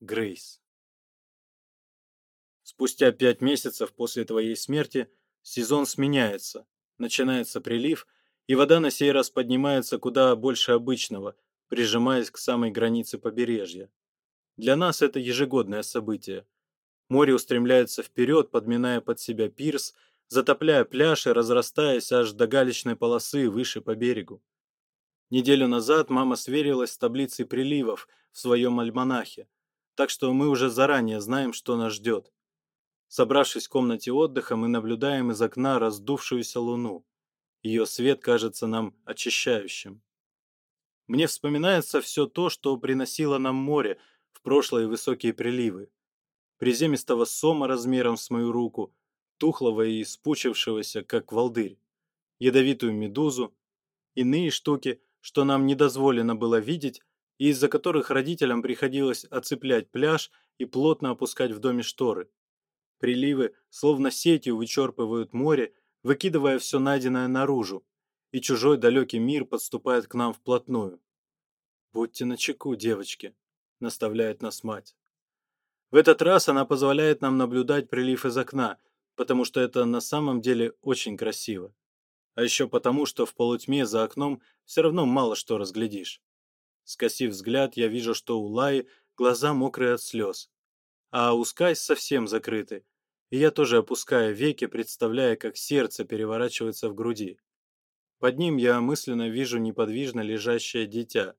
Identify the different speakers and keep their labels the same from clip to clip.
Speaker 1: Грейс. Спустя пять месяцев после твоей смерти сезон сменяется, начинается прилив, и вода на сей раз поднимается куда больше обычного, прижимаясь к самой границе побережья. Для нас это ежегодное событие. Море устремляется вперед, подминая под себя пирс, затопляя пляж и разрастаясь аж до галечной полосы выше по берегу. Неделю назад мама сверилась с таблицей приливов в своем альманахе, так что мы уже заранее знаем, что нас ждет. Собравшись в комнате отдыха, мы наблюдаем из окна раздувшуюся луну. Ее свет кажется нам очищающим. Мне вспоминается все то, что приносило нам море в прошлые высокие приливы. Приземистого сома размером с мою руку, тухлого и испучившегося как волдырь, ядовитую медузу, иные штуки, что нам не дозволено было видеть, и из-за которых родителям приходилось оцеплять пляж и плотно опускать в доме шторы. Приливы словно сетью вычерпывают море, выкидывая все найденное наружу, и чужой далекий мир подступает к нам вплотную. «Будьте начеку, девочки», — наставляет нас мать. В этот раз она позволяет нам наблюдать прилив из окна, потому что это на самом деле очень красиво. А еще потому, что в полутьме за окном все равно мало что разглядишь. Скосив взгляд, я вижу, что у Лаи глаза мокрые от слез, а у Скай совсем закрыты, и я тоже опускаю веки, представляя, как сердце переворачивается в груди. Под ним я мысленно вижу неподвижно лежащее дитя.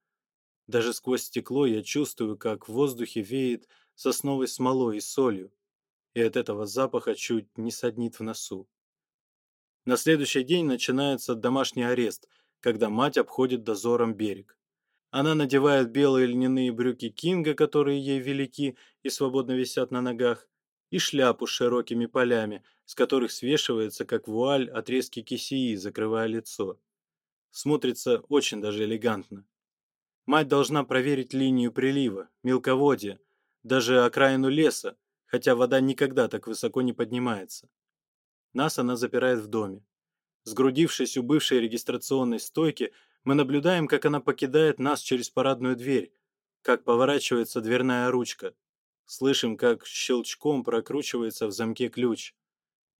Speaker 1: Даже сквозь стекло я чувствую, как в воздухе веет сосновой смолой и солью, и от этого запаха чуть не саднит в носу. На следующий день начинается домашний арест, когда мать обходит дозором берег. Она надевает белые льняные брюки Кинга, которые ей велики и свободно висят на ногах, и шляпу с широкими полями, с которых свешивается, как вуаль, отрезки кисии, закрывая лицо. Смотрится очень даже элегантно. Мать должна проверить линию прилива, мелководье, даже окраину леса, хотя вода никогда так высоко не поднимается. Нас она запирает в доме. Сгрудившись у бывшей регистрационной стойки, мы наблюдаем, как она покидает нас через парадную дверь, как поворачивается дверная ручка. Слышим, как щелчком прокручивается в замке ключ.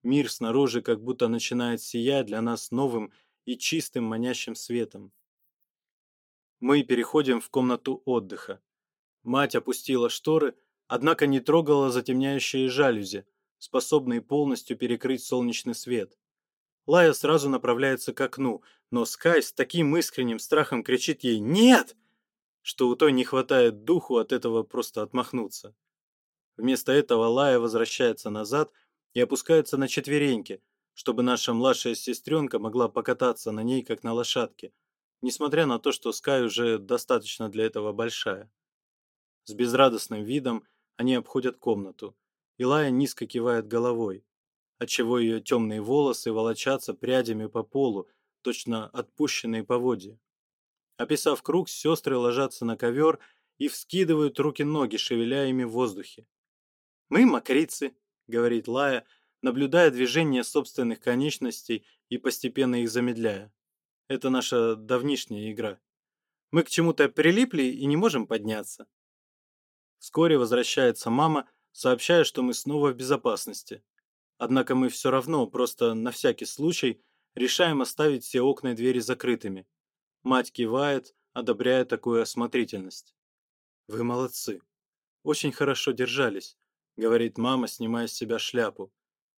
Speaker 1: Мир снаружи как будто начинает сиять для нас новым и чистым манящим светом. Мы переходим в комнату отдыха. Мать опустила шторы, однако не трогала затемняющие жалюзи, способные полностью перекрыть солнечный свет. Лая сразу направляется к окну, но Скай с таким искренним страхом кричит ей «Нет!», что у той не хватает духу от этого просто отмахнуться. Вместо этого Лая возвращается назад и опускается на четвереньки, чтобы наша младшая сестренка могла покататься на ней, как на лошадке, несмотря на то, что Скай уже достаточно для этого большая. С безрадостным видом они обходят комнату, и Лая низко кивает головой, отчего ее темные волосы волочатся прядями по полу, точно отпущенные поводья. Описав круг, сестры ложатся на ковер и вскидывают руки-ноги, шевеля ими в воздухе. «Мы мокрицы», — говорит Лая, наблюдая движение собственных конечностей и постепенно их замедляя. Это наша давнишняя игра. Мы к чему-то прилипли и не можем подняться. Вскоре возвращается мама, сообщая, что мы снова в безопасности. Однако мы все равно, просто на всякий случай, Решаем оставить все окна и двери закрытыми. Мать кивает, одобряя такую осмотрительность. «Вы молодцы. Очень хорошо держались», — говорит мама, снимая с себя шляпу.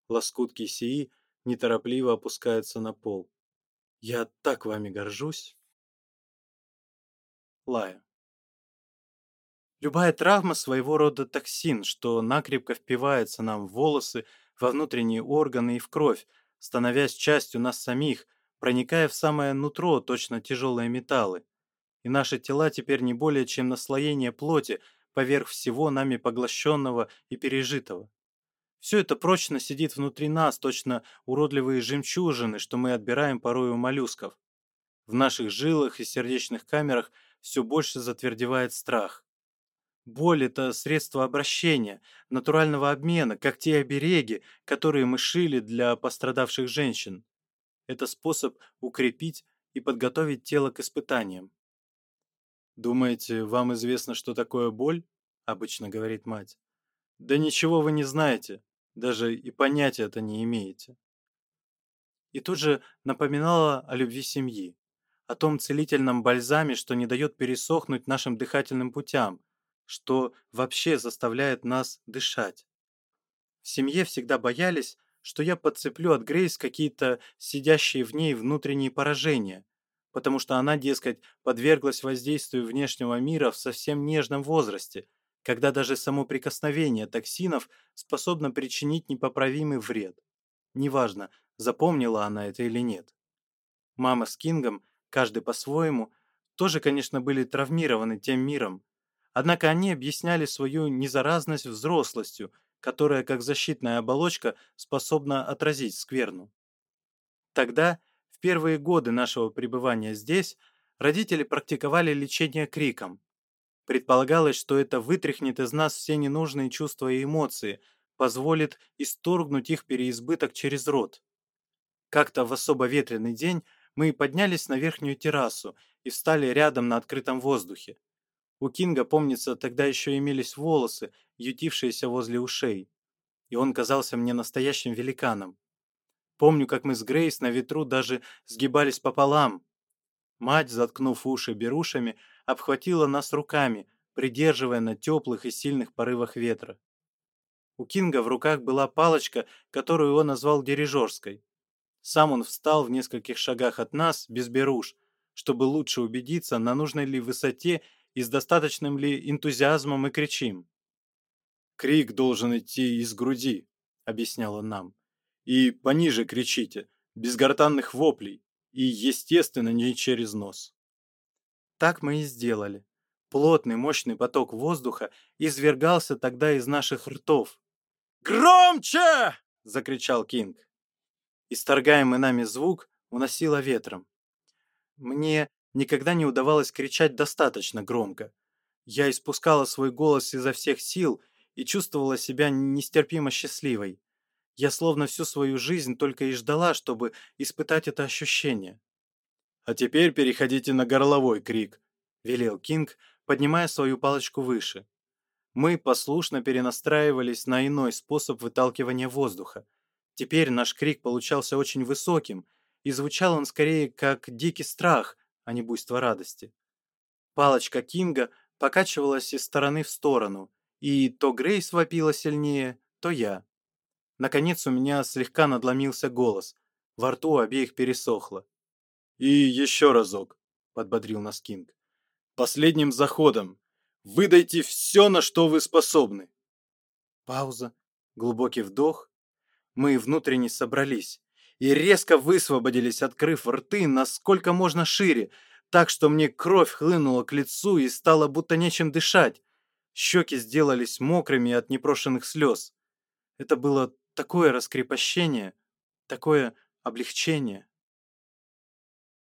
Speaker 1: Лоскут кисии неторопливо опускаются на пол. «Я так вами горжусь!» Лая. Любая травма своего рода токсин, что накрепко впивается нам в волосы, во внутренние органы и в кровь, становясь частью нас самих, проникая в самое нутро точно тяжелые металлы. И наши тела теперь не более чем наслоение плоти поверх всего нами поглощенного и пережитого. Все это прочно сидит внутри нас, точно уродливые жемчужины, что мы отбираем порой у моллюсков. В наших жилах и сердечных камерах все больше затвердевает страх. Боль – это средство обращения, натурального обмена, как те обереги, которые мы шили для пострадавших женщин. Это способ укрепить и подготовить тело к испытаниям. «Думаете, вам известно, что такое боль?» – обычно говорит мать. «Да ничего вы не знаете, даже и понятия это не имеете». И тут же напоминала о любви семьи, о том целительном бальзаме, что не дает пересохнуть нашим дыхательным путям – что вообще заставляет нас дышать. В семье всегда боялись, что я подцеплю от Грейс какие-то сидящие в ней внутренние поражения, потому что она, дескать, подверглась воздействию внешнего мира в совсем нежном возрасте, когда даже само прикосновение токсинов способно причинить непоправимый вред. Неважно, запомнила она это или нет. Мама с Кингом, каждый по-своему, тоже, конечно, были травмированы тем миром, Однако они объясняли свою незаразность взрослостью, которая, как защитная оболочка, способна отразить скверну. Тогда, в первые годы нашего пребывания здесь, родители практиковали лечение криком. Предполагалось, что это вытряхнет из нас все ненужные чувства и эмоции, позволит исторгнуть их переизбыток через рот. Как-то в особо ветреный день мы поднялись на верхнюю террасу и встали рядом на открытом воздухе. У Кинга, помнится, тогда еще имелись волосы, ютившиеся возле ушей. И он казался мне настоящим великаном. Помню, как мы с Грейс на ветру даже сгибались пополам. Мать, заткнув уши берушами, обхватила нас руками, придерживая на теплых и сильных порывах ветра. У Кинга в руках была палочка, которую он назвал дирижерской. Сам он встал в нескольких шагах от нас, без беруш, чтобы лучше убедиться, на нужной ли высоте и с достаточным ли энтузиазмом мы кричим. «Крик должен идти из груди», — объясняла нам. «И пониже кричите, без гортанных воплей, и, естественно, не через нос». Так мы и сделали. Плотный, мощный поток воздуха извергался тогда из наших ртов. «Громче!» — закричал Кинг. Исторгаемый нами звук уносило ветром. Мне никогда не удавалось кричать достаточно громко. Я испускала свой голос изо всех сил и чувствовала себя нестерпимо счастливой. Я словно всю свою жизнь только и ждала, чтобы испытать это ощущение. «А теперь переходите на горловой крик», — велел Кинг, поднимая свою палочку выше. Мы послушно перенастраивались на иной способ выталкивания воздуха. Теперь наш крик получался очень высоким, и звучал он скорее как дикий страх, а не буйство радости. Палочка Кинга покачивалась из стороны в сторону, и то Грейс вопила сильнее, то я. Наконец у меня слегка надломился голос, во рту обеих пересохло. «И еще разок», — подбодрил нас Кинг. «Последним заходом. Выдайте все, на что вы способны». Пауза, глубокий вдох. Мы внутренне собрались и резко высвободились, открыв рты насколько можно шире, так что мне кровь хлынула к лицу и стало будто нечем дышать. Щеки сделались мокрыми от непрошенных слез. Это было такое раскрепощение, такое облегчение.